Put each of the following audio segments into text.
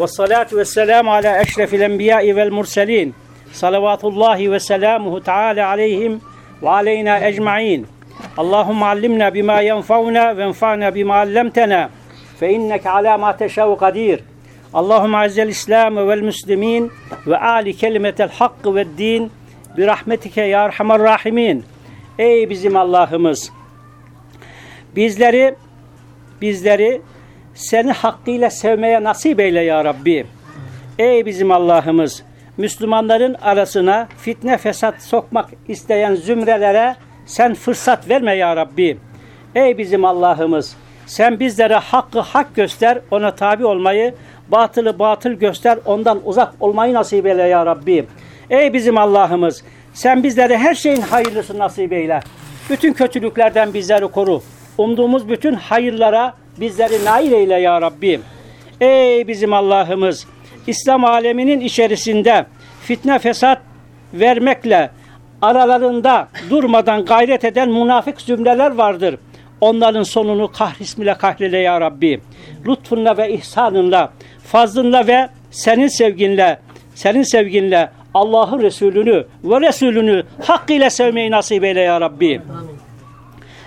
Vessalatu vesselamu ala eşrefil enbiya'i vel murselin. Salavatullahi ve selamuhu teala aleyhim ve aleyna ecma'in. Allahümme allimna bima yenfa'una ve enfa'na bima allemtena. Fe inneke ala ma teşavu kadir. Allahümme azzel islam vel müslimin ve ali kelimetel hakkı ve din bi rahmetike ya erhamer rahimin. Ey bizim Allah'ımız! Bizleri bizleri seni hakkıyla sevmeye nasip eyle ya Rabbi. Ey bizim Allah'ımız! Müslümanların arasına fitne fesat sokmak isteyen zümrelere sen fırsat verme ya Rabbi. Ey bizim Allah'ımız! Sen bizlere hakkı hak göster, ona tabi olmayı, batılı batıl göster, ondan uzak olmayı nasip eyle ya Rabbi. Ey bizim Allah'ımız! Sen bizlere her şeyin hayırlısı nasip eyle. Bütün kötülüklerden bizleri koru. Umduğumuz bütün hayırlara bizleri nail eyle ya Rabbi. Ey bizim Allah'ımız! İslam aleminin içerisinde fitne fesat vermekle aralarında durmadan gayret eden münafık zümreler vardır. Onların sonunu kahrismiyle kahrele ya Rabbi. Lütfunla ve ihsanınla, fazlınla ve senin sevginle, senin sevginle Allah'ı Resulünü ve Resulünü hakkıyla sevmeyi nasip eyle ya Rabbi.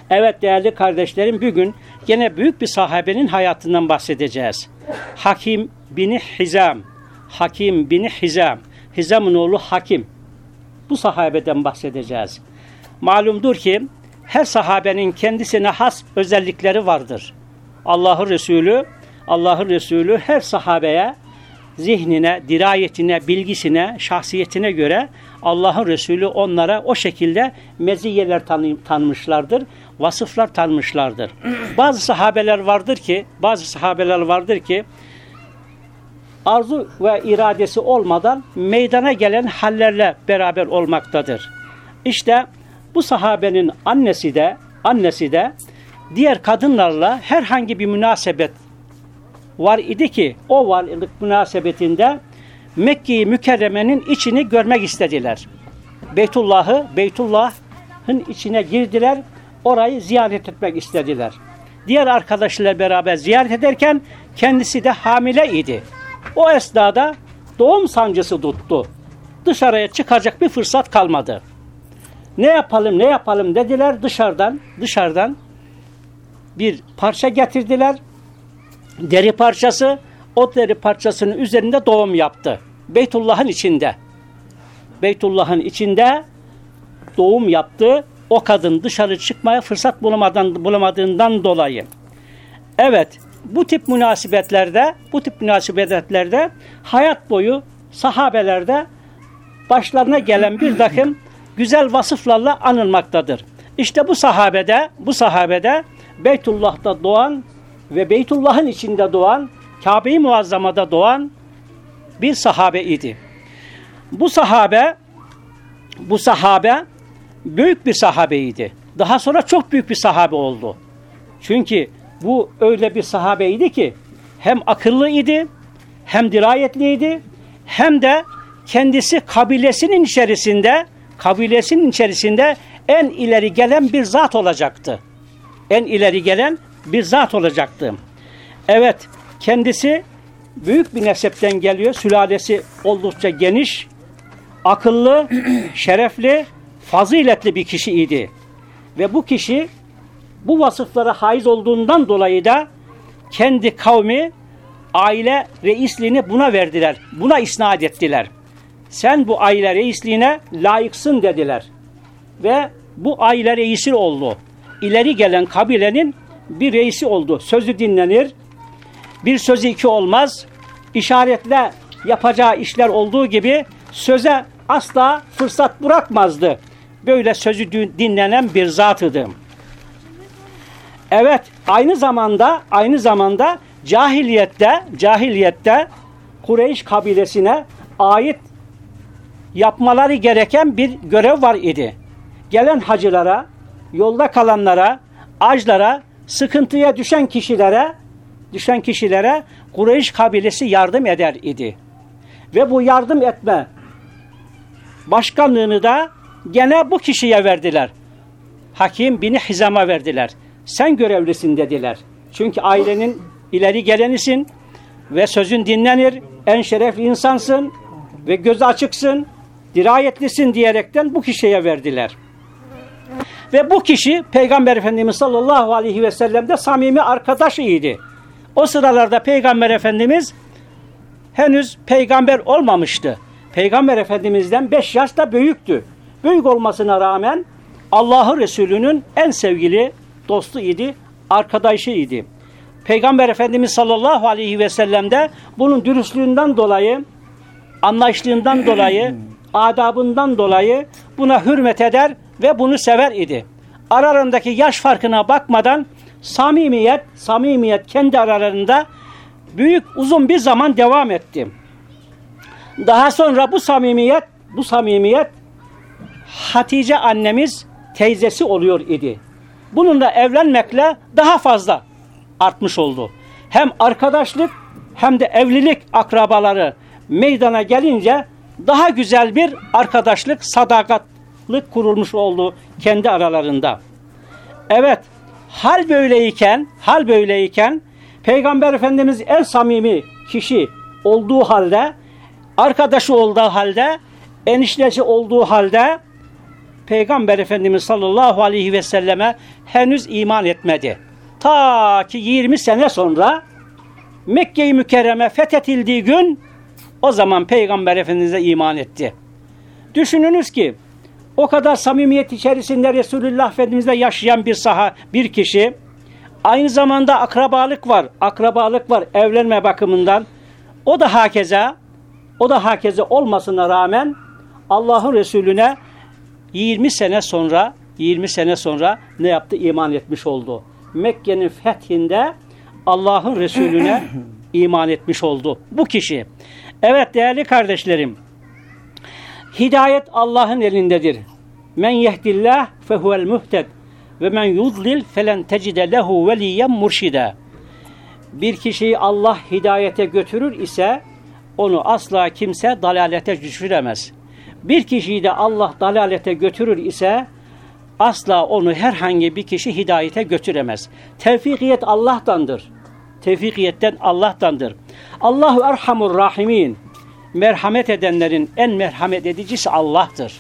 Evet değerli kardeşlerim bugün gene büyük bir sahabenin hayatından bahsedeceğiz. Hakim bin Hizam. Hakim bin Hizam. Hizam'ın oğlu Hakim. Bu sahabeden bahsedeceğiz. Malumdur ki her sahabenin kendisine has özellikleri vardır. Allah'ı Resulü, Allah'ı Resulü her sahabeye zihnine, dirayetine, bilgisine, şahsiyetine göre Allah'ın Resulü onlara o şekilde meziyeler tanı tanımışlardır, vasıflar tanımışlardır. bazı sahabeler vardır ki, bazı sahabeler vardır ki arzu ve iradesi olmadan meydana gelen hallerle beraber olmaktadır. İşte bu sahabenin annesi de annesi de diğer kadınlarla herhangi bir münasebet var idi ki o varlık münasebetinde Mekke-i Mükerreme'nin içini görmek istediler. Beytullah'ı, Beytullah'ın içine girdiler, orayı ziyaret etmek istediler. Diğer arkadaşlarla beraber ziyaret ederken kendisi de hamile idi. O esnada doğum sancısı tuttu. Dışarıya çıkacak bir fırsat kalmadı. Ne yapalım ne yapalım dediler dışarıdan dışarıdan bir parça getirdiler. Deri parçası o deri parçasının üzerinde doğum yaptı. Beytullah'ın içinde. Beytullah'ın içinde doğum yaptı. O kadın dışarı çıkmaya fırsat bulamadan, bulamadığından dolayı. Evet, bu tip münasebetlerde, bu tip münasebetlerde hayat boyu sahabelerde başlarına gelen bir takım güzel vasıflarla anılmaktadır. İşte bu sahabede, bu sahabede Beytullah'ta doğan ve Beytullah'ın içinde doğan, Kabe-i Muazzama'da doğan bir sahabe idi. Bu sahabe, bu sahabe büyük bir sahabeydi. Daha sonra çok büyük bir sahabe oldu. Çünkü bu öyle bir sahabeydi ki hem akıllı idi, hem dirayetliydi, hem de kendisi kabilesinin içerisinde kabilesinin içerisinde en ileri gelen bir zat olacaktı. En ileri gelen bir zat olacaktı. Evet, kendisi büyük bir nesepten geliyor. Sülalesi oldukça geniş, akıllı, şerefli, faziletli bir kişiydi. Ve bu kişi bu vasıflara haiz olduğundan dolayı da kendi kavmi aile reisliğini buna verdiler. Buna isnat ettiler. Sen bu aile reisliğine layıksın dediler. Ve bu aile reisi oldu. İleri gelen kabilenin bir reisi oldu. Sözü dinlenir. Bir sözü iki olmaz. İşaretle yapacağı işler olduğu gibi söze asla fırsat bırakmazdı. Böyle sözü dinlenen bir zatıdı. Evet, aynı zamanda aynı zamanda cahiliyette cahiliyette Kureyş kabilesine ait yapmaları gereken bir görev var idi. Gelen hacılara, yolda kalanlara, aclara, sıkıntıya düşen kişilere, düşen kişilere Kureyş kabilesi yardım eder idi. Ve bu yardım etme başkanlığını da gene bu kişiye verdiler. Hakim bin Hizam'a verdiler. Sen görevlisin dediler. Çünkü ailenin ileri gelenisin. ve sözün dinlenir. En şerefli insansın ve göz açıksın, dirayetlisin diyerekten bu kişiye verdiler. Ve bu kişi Peygamber Efendimiz sallallahu aleyhi ve sellem'de samimi arkadaşıydı. O sıralarda Peygamber Efendimiz henüz peygamber olmamıştı. Peygamber Efendimiz'den 5 yaş da büyüktü. Büyük olmasına rağmen Allah'ı Resulü'nün en sevgili dostu idi, arkadaşı idi. Peygamber Efendimiz sallallahu aleyhi ve sellem'de bunun dürüstlüğünden dolayı, anlayışlığından dolayı, adabından dolayı buna hürmet eder ve bunu sever idi. Aralarındaki yaş farkına bakmadan samimiyet, samimiyet kendi aralarında büyük uzun bir zaman devam etti. Daha sonra bu samimiyet, bu samimiyet Hatice annemiz teyzesi oluyor idi. Bununla evlenmekle daha fazla artmış oldu. Hem arkadaşlık hem de evlilik akrabaları meydana gelince daha güzel bir arkadaşlık, sadakatlık kurulmuş oldu kendi aralarında. Evet, hal böyleyken, hal böyleyken Peygamber Efendimiz en samimi kişi olduğu halde, arkadaşı olduğu halde, eniştesi olduğu halde Peygamber Efendimiz sallallahu aleyhi ve selleme henüz iman etmedi. Ta ki 20 sene sonra Mekke-i Mükerreme fethedildiği gün o zaman Peygamber Efendimiz'e iman etti. Düşününüz ki o kadar samimiyet içerisinde Resulullah Efendimiz'le yaşayan bir saha, bir kişi aynı zamanda akrabalık var. Akrabalık var evlenme bakımından. O da hakeza o da hakeza olmasına rağmen Allah'ın Resulüne 20 sene sonra 20 sene sonra ne yaptı? İman etmiş oldu. Mekke'nin fethinde Allah'ın Resulüne iman etmiş oldu. Bu kişi. Evet değerli kardeşlerim. Hidayet Allah'ın elindedir. Men yehdillah fehuvel muhted ve men yudlil felen tecide lehu veliyen murşide. Bir kişiyi Allah hidayete götürür ise onu asla kimse dalalete düşüremez. Bir kişiyi de Allah dalalete götürür ise asla onu herhangi bir kişi hidayete götüremez. Tevfikiyet Allah'tandır. Tevfikiyetten Allah'tandır. Allahu Erhamur Rahimin. Merhamet edenlerin en merhamet edicisi Allah'tır.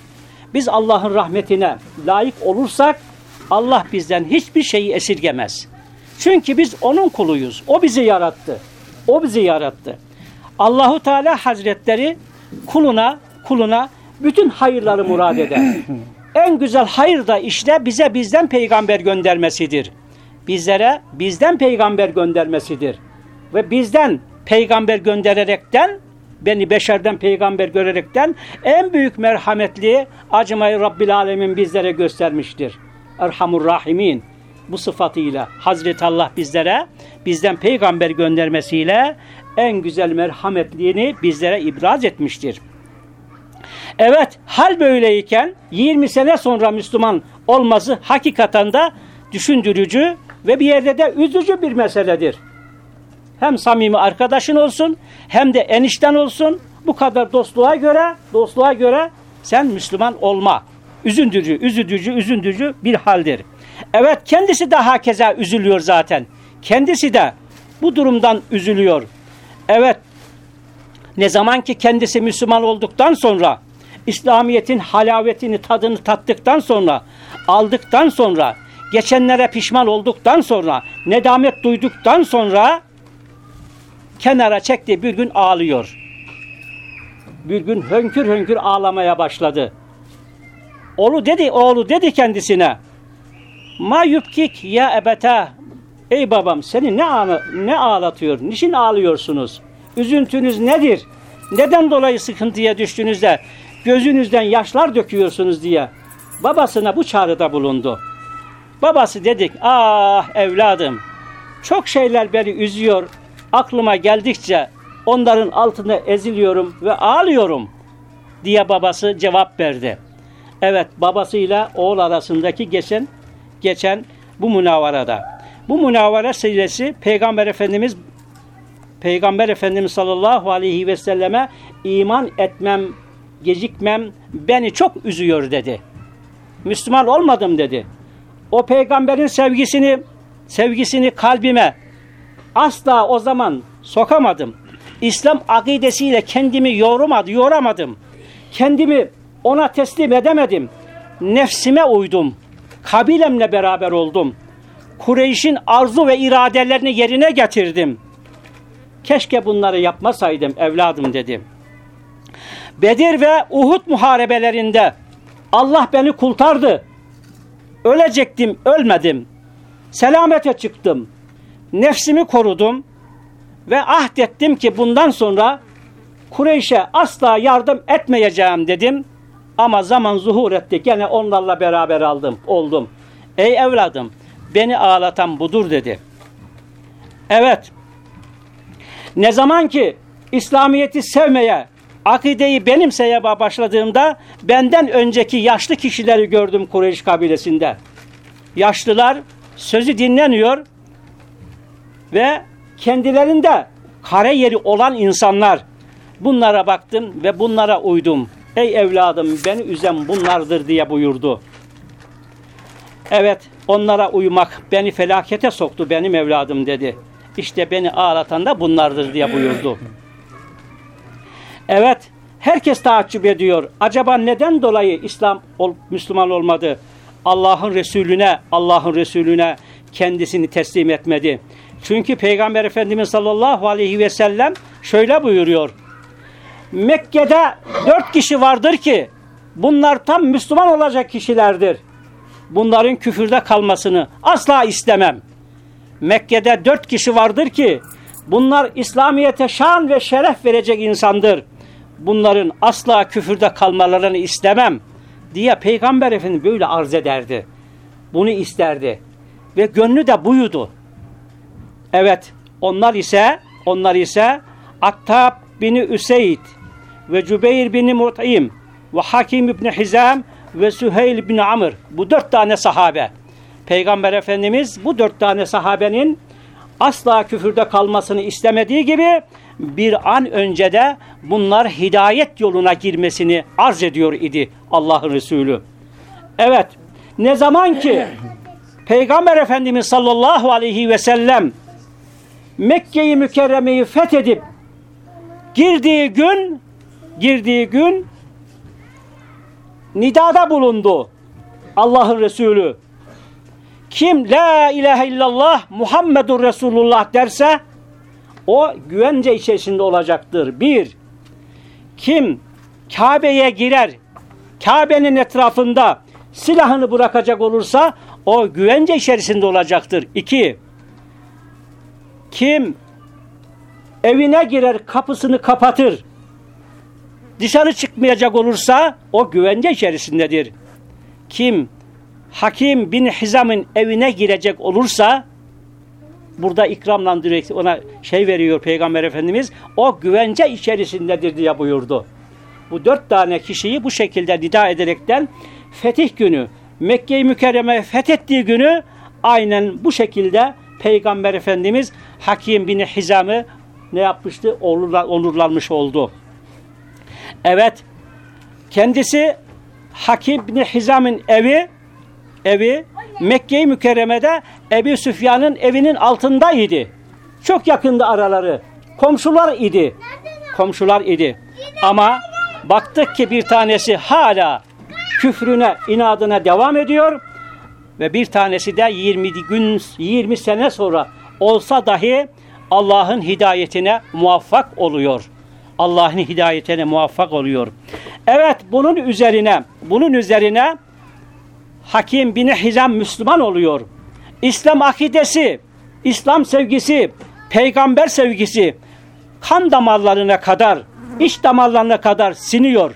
Biz Allah'ın rahmetine layık olursak Allah bizden hiçbir şeyi esirgemez. Çünkü biz onun kuluyuz. O bizi yarattı. O bizi yarattı. Allahu Teala Hazretleri kuluna kuluna bütün hayırları murad eder. en güzel hayır da işte bize bizden peygamber göndermesidir. Bizlere bizden peygamber göndermesidir. Ve bizden peygamber göndererekten beni beşerden peygamber görerekten en büyük merhametli acımayı Rabbil Alemin bizlere göstermiştir. Erhamur Rahimin bu sıfatıyla Hazreti Allah bizlere bizden peygamber göndermesiyle en güzel merhametliğini bizlere ibraz etmiştir. Evet hal böyleyken 20 sene sonra Müslüman olması hakikaten de düşündürücü ve bir yerde de üzücü bir meseledir. Hem samimi arkadaşın olsun hem de enişten olsun bu kadar dostluğa göre dostluğa göre sen Müslüman olma. Üzündürücü, üzüldürücü, üzündürücü bir haldir. Evet kendisi de hakeza üzülüyor zaten. Kendisi de bu durumdan üzülüyor. Evet ne zaman ki kendisi Müslüman olduktan sonra İslamiyet'in halavetini, tadını tattıktan sonra, aldıktan sonra, geçenlere pişman olduktan sonra, nedamet duyduktan sonra kenara çekti bir gün ağlıyor. Bir gün hönkür hönkür ağlamaya başladı. Oğlu dedi, oğlu dedi kendisine. Ma yubkik ya ebete. Ey babam seni ne ağla, ne ağlatıyor? Niçin ağlıyorsunuz? Üzüntünüz nedir? Neden dolayı sıkıntıya düştüğünüzde gözünüzden yaşlar döküyorsunuz diye babasına bu çağrıda bulundu. Babası dedik, ah evladım çok şeyler beni üzüyor. Aklıma geldikçe onların altında eziliyorum ve ağlıyorum diye babası cevap verdi. Evet babasıyla oğul arasındaki geçen geçen bu münavarada. Bu münavara silesi Peygamber Efendimiz Peygamber Efendimiz sallallahu aleyhi ve selleme iman etmem gecikmem beni çok üzüyor dedi. Müslüman olmadım dedi. O peygamberin sevgisini sevgisini kalbime asla o zaman sokamadım. İslam akidesiyle kendimi yormadı, yoramadım. Kendimi ona teslim edemedim. Nefsime uydum. Kabilemle beraber oldum. Kureyş'in arzu ve iradelerini yerine getirdim. Keşke bunları yapmasaydım evladım dedim. Bedir ve Uhud muharebelerinde Allah beni kurtardı. Ölecektim, ölmedim. Selamete çıktım. Nefsimi korudum ve ahdettim ki bundan sonra Kureyş'e asla yardım etmeyeceğim dedim. Ama zaman zuhur etti. Gene onlarla beraber aldım, oldum. Ey evladım, beni ağlatan budur dedi. Evet. Ne zaman ki İslamiyet'i sevmeye, akideyi benimseye başladığımda benden önceki yaşlı kişileri gördüm Kureyş kabilesinde. Yaşlılar sözü dinleniyor ve kendilerinde kare yeri olan insanlar bunlara baktım ve bunlara uydum. Ey evladım beni üzen bunlardır diye buyurdu. Evet onlara uymak beni felakete soktu benim evladım dedi. İşte beni ağlatan da bunlardır diye buyurdu. Evet herkes taaccüp ediyor. Acaba neden dolayı İslam ol, Müslüman olmadı? Allah'ın Resulüne, Allah'ın Resulüne kendisini teslim etmedi. Çünkü Peygamber Efendimiz sallallahu aleyhi ve sellem şöyle buyuruyor. Mekke'de dört kişi vardır ki bunlar tam Müslüman olacak kişilerdir. Bunların küfürde kalmasını asla istemem. Mekke'de dört kişi vardır ki bunlar İslamiyet'e şan ve şeref verecek insandır. Bunların asla küfürde kalmalarını istemem diye Peygamber Efendimiz böyle arz ederdi. Bunu isterdi. Ve gönlü de buydu. Evet, onlar ise onlar ise Attab bin Üseyd ve Cübeyr bin Mut'im ve Hakim bin Hizam ve Süheyl bin Amr. Bu dört tane sahabe. Peygamber Efendimiz bu dört tane sahabenin asla küfürde kalmasını istemediği gibi bir an önce de bunlar hidayet yoluna girmesini arz ediyor idi Allah'ın Resulü. Evet, ne zaman ki Peygamber Efendimiz sallallahu aleyhi ve sellem Mekke'yi Mükerreme'yi fethedip girdiği gün girdiği gün nidada bulundu Allah'ın Resulü. Kim la ilahe illallah Muhammedur Resulullah derse o güvence içerisinde olacaktır. Bir, kim Kabe'ye girer, Kabe'nin etrafında silahını bırakacak olursa o güvence içerisinde olacaktır. İki, kim evine girer kapısını kapatır, dışarı çıkmayacak olursa o güvence içerisindedir. Kim Hakim bin Hizam'ın evine girecek olursa burada ikramla direkt ona şey veriyor Peygamber Efendimiz o güvence içerisindedir diye buyurdu. Bu dört tane kişiyi bu şekilde nida ederekten fetih günü Mekke-i Mükerreme fethettiği günü aynen bu şekilde Peygamber Efendimiz Hakim bin Hizam'ı ne yapmıştı? Onurla, onurlanmış oldu. Evet kendisi Hakim bin Hizam'ın evi evi Mekke-i Mükerreme'de Ebu Süfyan'ın evinin altındaydı. Çok yakında araları. Komşular idi. Komşular idi. Ama baktık ki bir tanesi hala küfrüne, inadına devam ediyor ve bir tanesi de 20 gün 20 sene sonra olsa dahi Allah'ın hidayetine muvaffak oluyor. Allah'ın hidayetine muvaffak oluyor. Evet bunun üzerine bunun üzerine Hakim bin Hizam Müslüman oluyor. İslam akidesi, İslam sevgisi, peygamber sevgisi kan damarlarına kadar, iç damarlarına kadar siniyor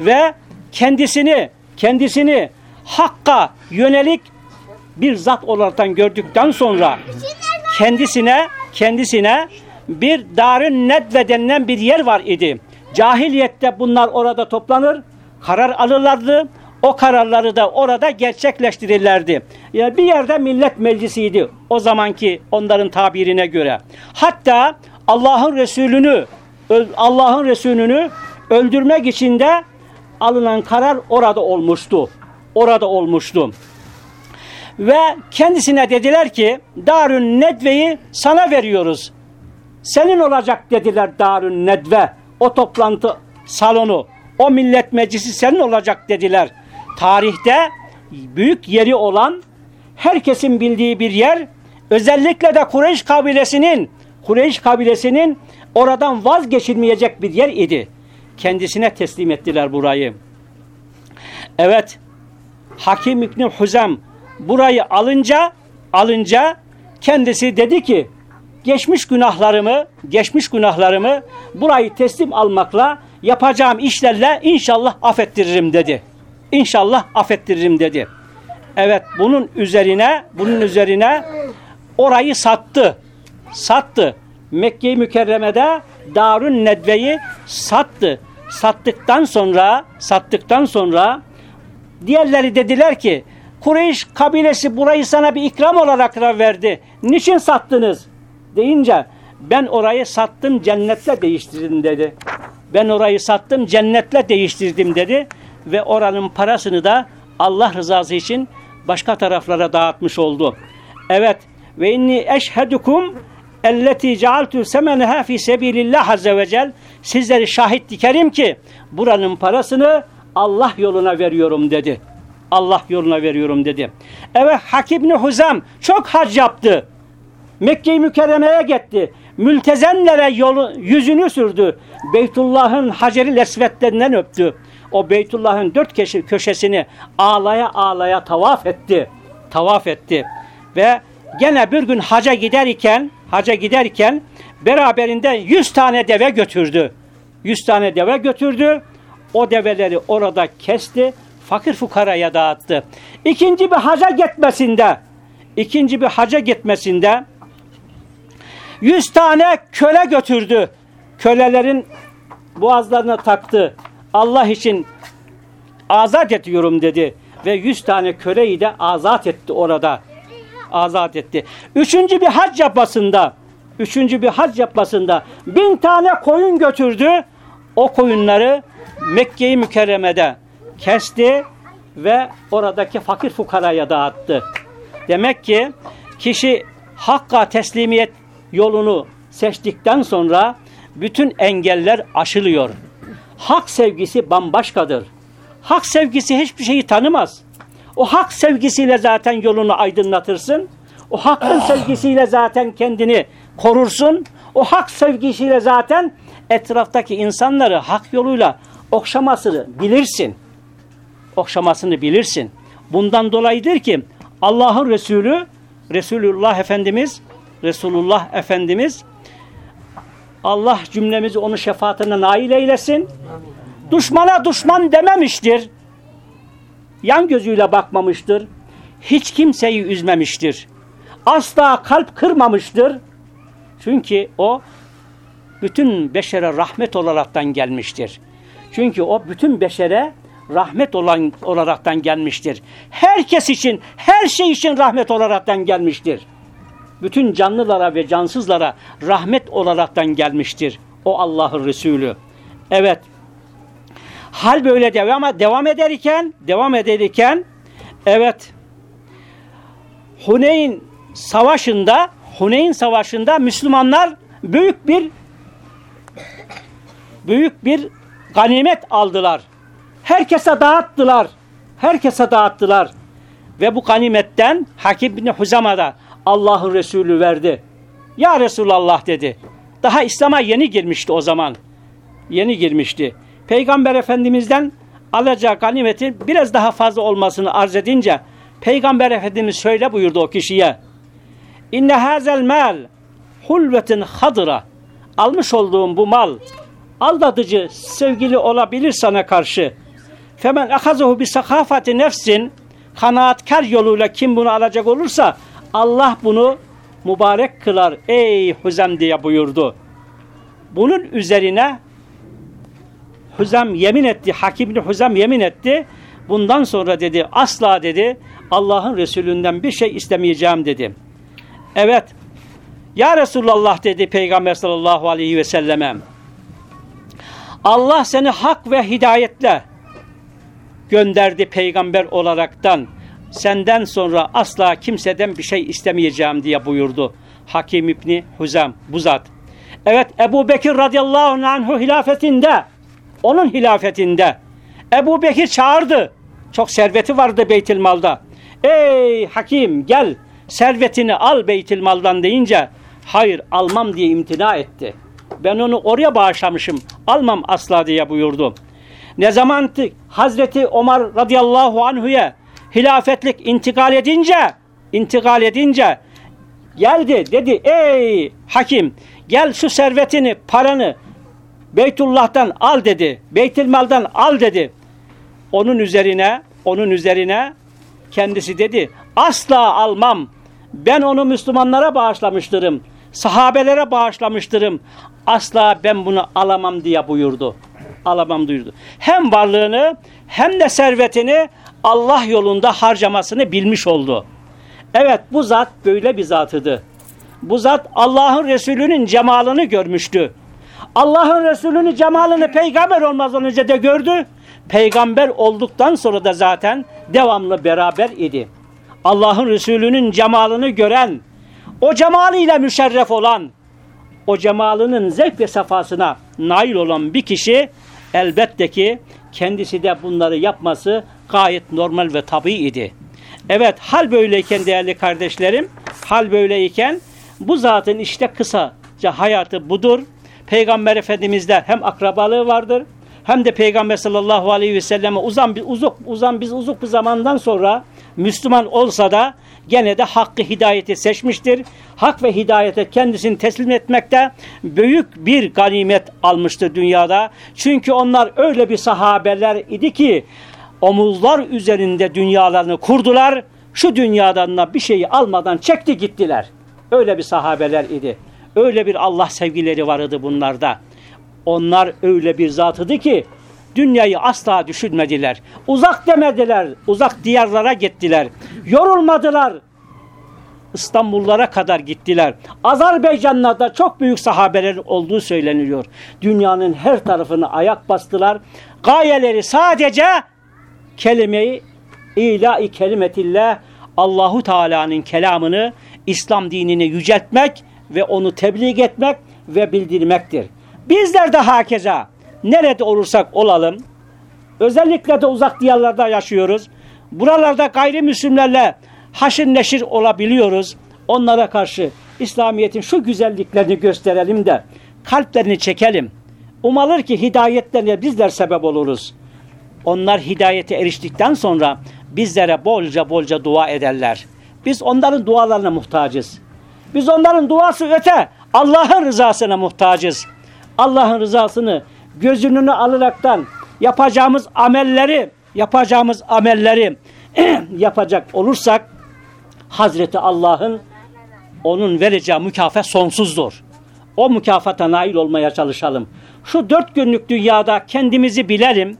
ve kendisini kendisini hakka yönelik bir zat olaraktan gördükten sonra kendisine kendisine bir darın nedve denilen bir yer var idi. Cahiliyette bunlar orada toplanır, karar alırlardı. O kararları da orada gerçekleştirirlerdi. Yani bir yerde millet meclisiydi o zamanki onların tabirine göre. Hatta Allah'ın Resulünü Allah'ın Resulünü öldürmek için de alınan karar orada olmuştu. Orada olmuştu. Ve kendisine dediler ki Darün Nedve'yi sana veriyoruz. senin olacak dediler Darün Nedve. O toplantı salonu, o millet meclisi senin olacak dediler. Tarihte büyük yeri olan, herkesin bildiği bir yer, özellikle de Kureyş kabilesinin, Kureyş kabilesinin oradan vazgeçilmeyecek bir yer idi. Kendisine teslim ettiler burayı. Evet, Hakim İbni Huzam burayı alınca, alınca kendisi dedi ki, geçmiş günahlarımı, geçmiş günahlarımı burayı teslim almakla yapacağım işlerle inşallah affettiririm dedi. İnşallah affettiririm dedi. Evet bunun üzerine bunun üzerine orayı sattı. Sattı. Mekke-i Mükerreme'de Darun Nedve'yi sattı. Sattıktan sonra sattıktan sonra diğerleri dediler ki Kureyş kabilesi burayı sana bir ikram olarak verdi. Niçin sattınız? Deyince ben orayı sattım cennetle değiştirdim dedi. Ben orayı sattım cennetle değiştirdim dedi. Ve oranın parasını da Allah rızası için başka taraflara dağıtmış oldu. Evet ve inni eşhedukum elleti cealtu semeneha fi sebilillah azze ve cel sizleri şahit dikerim ki buranın parasını Allah yoluna veriyorum dedi. Allah yoluna veriyorum dedi. Evet Hakim ibn Huzam çok hac yaptı. Mekke-i Mükerreme'ye gitti. Mültezenlere yolu, yüzünü sürdü. Beytullah'ın Hacer-i Lesvetlerinden öptü. O Beytullah'ın dört köşesini ağlaya ağlaya tavaf etti. Tavaf etti. Ve gene bir gün haca giderken, haca giderken beraberinde yüz tane deve götürdü. Yüz tane deve götürdü. O develeri orada kesti. Fakir fukaraya dağıttı. İkinci bir haca gitmesinde, ikinci bir haca gitmesinde yüz tane köle götürdü. Kölelerin boğazlarına taktı. Allah için azat ediyorum dedi. Ve yüz tane köleyi de azat etti orada. Azat etti. Üçüncü bir hac yapmasında, üçüncü bir hac yapmasında bin tane koyun götürdü. O koyunları Mekke-i Mükerreme'de kesti ve oradaki fakir fukaraya dağıttı. Demek ki kişi hakka teslimiyet yolunu seçtikten sonra bütün engeller aşılıyor. Hak sevgisi bambaşkadır. Hak sevgisi hiçbir şeyi tanımaz. O hak sevgisiyle zaten yolunu aydınlatırsın. O hakkın sevgisiyle zaten kendini korursun. O hak sevgisiyle zaten etraftaki insanları hak yoluyla okşamasını bilirsin. Okşamasını bilirsin. Bundan dolayıdır ki Allah'ın Resulü Resulullah Efendimiz Resulullah Efendimiz Allah cümlemizi onun şefaatine nail eylesin. Düşmana düşman dememiştir. Yan gözüyle bakmamıştır. Hiç kimseyi üzmemiştir. Asla kalp kırmamıştır. Çünkü o bütün beşere rahmet olaraktan gelmiştir. Çünkü o bütün beşere rahmet olan olaraktan gelmiştir. Herkes için, her şey için rahmet olaraktan gelmiştir bütün canlılara ve cansızlara rahmet olaraktan gelmiştir. O Allah'ın Resulü. Evet. Hal böyle devam, devam ederken, devam ederken, evet, Huneyn savaşında, Huneyn savaşında Müslümanlar büyük bir büyük bir ganimet aldılar. Herkese dağıttılar. Herkese dağıttılar. Ve bu ganimetten Hakim bin Huzama'da Allah'ın Resulü verdi. Ya Resulallah dedi. Daha İslam'a yeni girmişti o zaman. Yeni girmişti. Peygamber Efendimiz'den alacağı ganimetin biraz daha fazla olmasını arz edince Peygamber Efendimiz şöyle buyurdu o kişiye. İnne hazel mal hulvetin hadıra. Almış olduğum bu mal aldatıcı sevgili olabilir sana karşı. Femen ahazuhu bi sakafati nefsin kanaatkar yoluyla kim bunu alacak olursa Allah bunu mübarek kılar ey Huzem diye buyurdu. Bunun üzerine Huzem yemin etti. Hakim bin Huzem yemin etti. Bundan sonra dedi asla dedi Allah'ın Resulünden bir şey istemeyeceğim dedi. Evet. Ya Resulallah dedi Peygamber sallallahu aleyhi ve selleme. Allah seni hak ve hidayetle gönderdi peygamber olaraktan senden sonra asla kimseden bir şey istemeyeceğim diye buyurdu Hakim İbni Huzam bu zat. Evet Ebu Bekir radıyallahu anhu hilafetinde, onun hilafetinde Ebu Bekir çağırdı. Çok serveti vardı Beytilmal'da. Ey hakim gel servetini al Beytilmal'dan deyince hayır almam diye imtina etti. Ben onu oraya bağışlamışım. Almam asla diye buyurdu. Ne zaman Hazreti Ömer radıyallahu anhu'ya hilafetlik intikal edince intikal edince geldi dedi ey hakim gel şu servetini paranı Beytullah'tan al dedi. Beytilmal'dan al dedi. Onun üzerine onun üzerine kendisi dedi asla almam. Ben onu Müslümanlara bağışlamıştırım. Sahabelere bağışlamıştırım. Asla ben bunu alamam diye buyurdu. Alamam duyurdu. Hem varlığını hem de servetini Allah yolunda harcamasını bilmiş oldu. Evet bu zat böyle bir zatıdı. Bu zat Allah'ın Resulü'nün cemalını görmüştü. Allah'ın Resulü'nün cemalını peygamber olmazdan önce de gördü. Peygamber olduktan sonra da zaten devamlı beraber idi. Allah'ın Resulü'nün cemalını gören, o cemalıyla müşerref olan, o cemalının zevk ve safasına nail olan bir kişi elbette ki kendisi de bunları yapması gayet normal ve tabii idi. Evet hal böyleyken değerli kardeşlerim, hal böyleyken bu zatın işte kısaca hayatı budur. Peygamber Efendimiz'de hem akrabalığı vardır hem de Peygamber sallallahu aleyhi ve selleme uzan, uzak, uzan biz uzak bir zamandan sonra Müslüman olsa da gene de hakkı hidayeti seçmiştir. Hak ve hidayete kendisini teslim etmekte büyük bir ganimet almıştır dünyada. Çünkü onlar öyle bir sahabeler idi ki omuzlar üzerinde dünyalarını kurdular. Şu dünyadan da bir şeyi almadan çekti gittiler. Öyle bir sahabeler idi. Öyle bir Allah sevgileri vardı bunlarda. Onlar öyle bir zatıdı ki dünyayı asla düşünmediler. Uzak demediler. Uzak diyarlara gittiler. Yorulmadılar. İstanbullara kadar gittiler. Azerbaycan'da çok büyük sahabeler olduğu söyleniyor. Dünyanın her tarafını ayak bastılar. Gayeleri sadece kelimeyi ilahi kelimetillah Allahu Teala'nın kelamını İslam dinini yüceltmek ve onu tebliğ etmek ve bildirmektir. Bizler de hakeza nerede olursak olalım özellikle de uzak diyarlarda yaşıyoruz. Buralarda gayrimüslimlerle haşır neşir olabiliyoruz. Onlara karşı İslamiyet'in şu güzelliklerini gösterelim de kalplerini çekelim. Umalır ki hidayetlerine bizler sebep oluruz. Onlar hidayete eriştikten sonra bizlere bolca bolca dua ederler. Biz onların dualarına muhtacız. Biz onların duası öte Allah'ın rızasına muhtacız. Allah'ın rızasını gözününü alaraktan yapacağımız amelleri yapacağımız amelleri yapacak olursak Hazreti Allah'ın onun vereceği mükafat sonsuzdur. O mükafata nail olmaya çalışalım. Şu dört günlük dünyada kendimizi bilelim.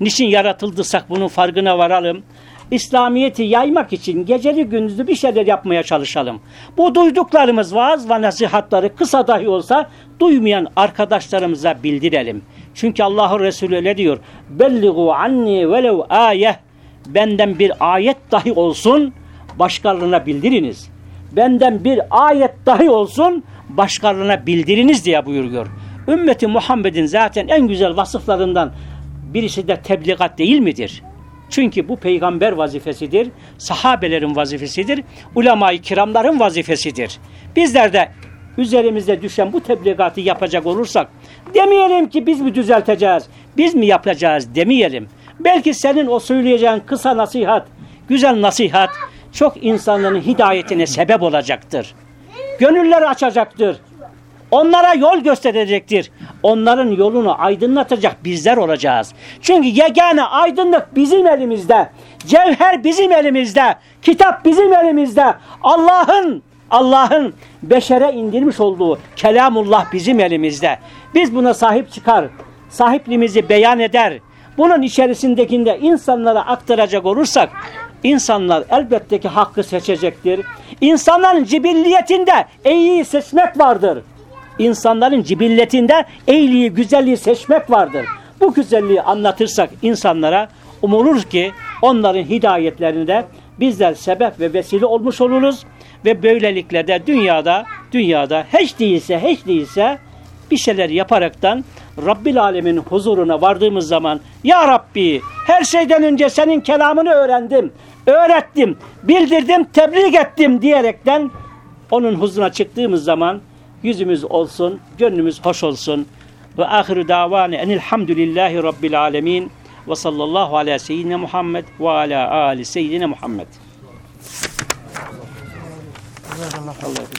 Niçin yaratıldıysak bunun farkına varalım. İslamiyet'i yaymak için geceli gündüzlü bir şeyler yapmaya çalışalım. Bu duyduklarımız vaaz ve nasihatları kısa dahi olsa duymayan arkadaşlarımıza bildirelim. Çünkü Allah'ın Resulü öyle diyor. Belligu anni velev ayeh. Benden bir ayet dahi olsun başkalarına bildiriniz. Benden bir ayet dahi olsun başkalarına bildiriniz diye buyuruyor. Ümmeti Muhammed'in zaten en güzel vasıflarından birisi de tebligat değil midir? Çünkü bu peygamber vazifesidir, sahabelerin vazifesidir, ulema-i kiramların vazifesidir. Bizler de üzerimizde düşen bu tebligatı yapacak olursak demeyelim ki biz mi düzelteceğiz, biz mi yapacağız demeyelim. Belki senin o söyleyeceğin kısa nasihat, güzel nasihat çok insanların hidayetine sebep olacaktır. Gönüller açacaktır. Onlara yol gösterecektir. Onların yolunu aydınlatacak bizler olacağız. Çünkü yegane aydınlık bizim elimizde. Cevher bizim elimizde. Kitap bizim elimizde. Allah'ın Allah'ın beşere indirmiş olduğu kelamullah bizim elimizde. Biz buna sahip çıkar. Sahipliğimizi beyan eder. Bunun içerisindekinde insanlara aktaracak olursak insanlar elbette ki hakkı seçecektir. İnsanların cibilliyetinde iyi seçmek vardır insanların cibilletinde iyiliği, güzelliği seçmek vardır. Bu güzelliği anlatırsak insanlara umulur ki onların hidayetlerinde bizler sebep ve vesile olmuş oluruz ve böylelikle de dünyada dünyada hiç değilse hiç değilse bir şeyler yaparaktan Rabbil Alemin huzuruna vardığımız zaman Ya Rabbi her şeyden önce senin kelamını öğrendim, öğrettim, bildirdim, tebliğ ettim diyerekten onun huzuruna çıktığımız zaman yüzümüz olsun, gönlümüz hoş olsun. Ve ahiru davane enilhamdülillahi rabbil alemin ve sallallahu ala seyyidina Muhammed ve ala ali seyyidina Muhammed. Allah